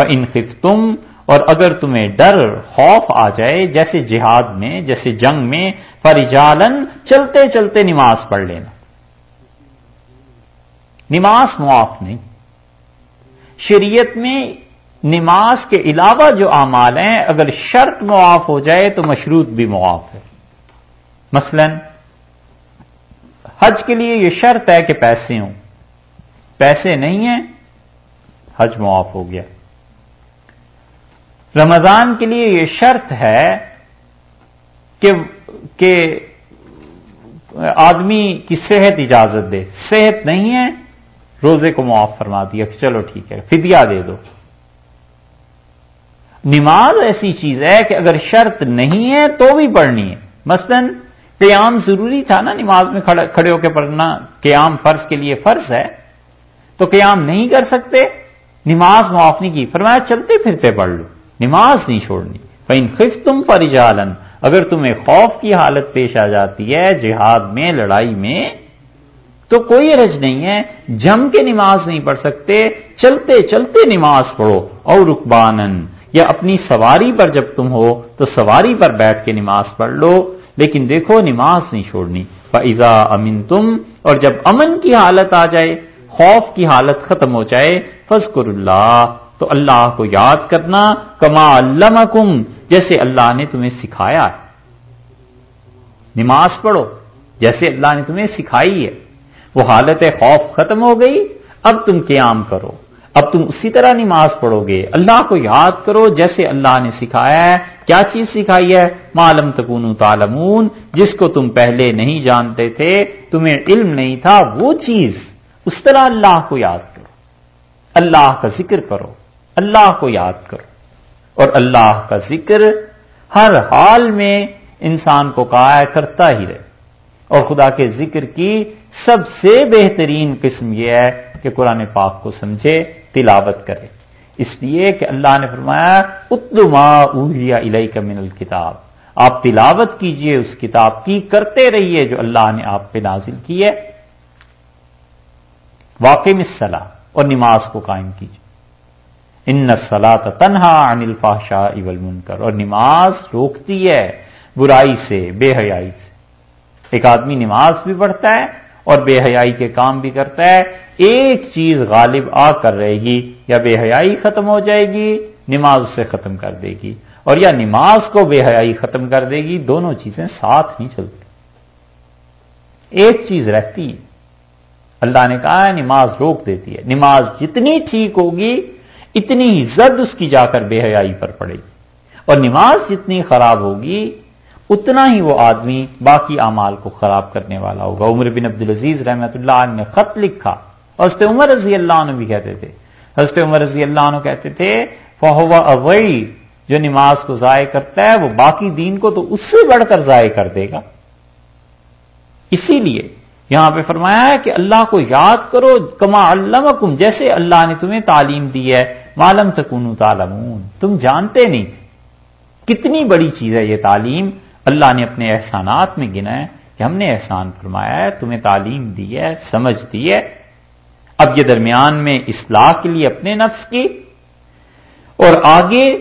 انخف تم اور اگر تمہیں ڈر، خوف آ جائے، جیسے جہاد میں، جیسے جنگ میں فرجالن چلتے چلتے نماز پڑھ لینا۔ نماز معاف نہیں۔ شریعت میں نماز کے علاوہ جو اعمال ہیں، اگر شرط معاف ہو جائے تو مشروط بھی معاف ہے۔ مثلا، حج کے لیے یہ شرط ہے کہ پیسے ہوں۔ پیسے نہیں ہیں، حج معاف ہو گیا۔ رمضان کے لیے یہ شرط ہے کہ کہ آدمی کی صحت اجازت دے۔ صحت نہیں ہے، روزے کو معاف فرما دیا کہ چلو ٹھیک ہے، فدیہ دے دو۔ نماز ایسی چیز ہے کہ اگر شرط نہیں ہے تو بھی پڑھنی ہے۔ مثلا قیام ضروری تھا نا، نماز میں کھڑے ہو کے پڑھنا، قیام فرض کے لیے فرض ہے، تو قیام نہیں کر سکتے، نماز معاف نہیں کی۔ فرمایا چلتے پھرتے پڑھ لو۔ نماز نہیں چھوڑنی۔ فین خف تم فرجالن اگر تمہیں خوف کی حالت پیش آ جاتی ہے، جہاد میں، لڑائی میں، تو کوئی رج نہیں ہے۔ جم کے نماز نہیں پڑھ سکتے، چلتے چلتے نماز پڑھو۔ اور رکبانن یا اپنی سواری پر جب تم ہو، تو سواری پر بیٹھ کے نماز پڑھ لو۔ لیکن دیکھو، نماز نہیں چھوڑنی۔ فضا امن تم اور جب امن کی حالت آ جائے، خوف کی حالت ختم ہو جائے فضکر اللہ تو اللہ کو یاد کرنا کما علمکم، جیسے اللہ نے تمہیں سکھایا ہے۔ نماز پڑھو، جیسے اللہ نے تمہیں سکھائی ہے۔ وہ حالت خوف ختم ہو گئی، اب تم قیام کرو۔ اب تم اسی طرح نماز پڑھو گے۔ اللہ کو یاد کرو، جیسے اللہ نے سکھایا ہے۔ کیا چیز سکھائی ہے؟ معلوم تکون تالمون جس کو تم پہلے نہیں جانتے تھے، تمہیں علم نہیں تھا، وہ چیز۔ اس طرح اللہ کو یاد کرو۔ اللہ کا ذکر کرو۔ اللہ کو یاد کرو۔ اور اللہ کا ذکر ہر حال میں انسان کو کہا کرتا ہی رہے۔ اور خدا کے ذکر کی سب سے بہترین قسم یہ ہے کہ قرآن پاک کو سمجھے، تلاوت کرے۔ اس لیے کہ اللہ نے فرمایا اتما اوہیا الئی کا من الکتاب۔ آپ تلاوت کیجیے، اس کتاب کی کرتے رہیے جو اللہ نے آپ پہ نازل کی ہے۔ واقع مسلح اور نماز کو قائم کیجیے ان سلا تنہا انل فاشا اول منکر اور نماز روکتی ہے برائی سے، بے حیائی سے۔ ایک آدمی نماز بھی پڑھتا ہے اور بے حیائی کے کام بھی کرتا ہے۔ ایک چیز غالب آ کر رہے گی، یا بے حیائی ختم ہو جائے گی، نماز اسے ختم کر دے گی۔ اور یا نماز کو بے حیائی ختم کر دے گی، دونوں چیزیں ساتھ نہیں چلتی۔ ایک چیز رہتی ہے۔ اللہ نے کہا ہے، نماز روک دیتی ہے۔ نماز جتنی ٹھیک ہوگی اتنی ہی زد اس کی جا کر بے حیائی پر پڑے گی۔ اور نماز جتنی خراب ہوگی، اتنا ہی وہ آدمی باقی اعمال کو خراب کرنے والا ہوگا۔ عمر بن عبد العزیز رحمت اللہ عنہ نے خط لکھا۔ اور حضرت عمر رضی اللہ عنہ بھی کہتے تھے۔ حضرت عمر رضی اللہ عنہ کہتے تھے، فہو اوئی جو نماز کو ضائع کرتا ہے، وہ باقی دین کو تو اس سے بڑھ کر ضائع کر دے گا۔ اسی لیے یہاں پہ فرمایا ہے کہ اللہ کو یاد کرو، کما علمکم، جیسے اللہ نے تمہیں تعلیم دی ہے۔ معلوم تکن تعلمون۔ تم جانتے نہیں۔ کتنی بڑی چیز ہے یہ تعلیم۔ اللہ نے اپنے احسانات میں گنا ہے کہ ہم نے احسان فرمایا ہے، تمہیں تعلیم دی ہے، سمجھ دی ہے۔ اب یہ درمیان میں اصلاح کے لیے اپنے نفس کی۔ اور آگے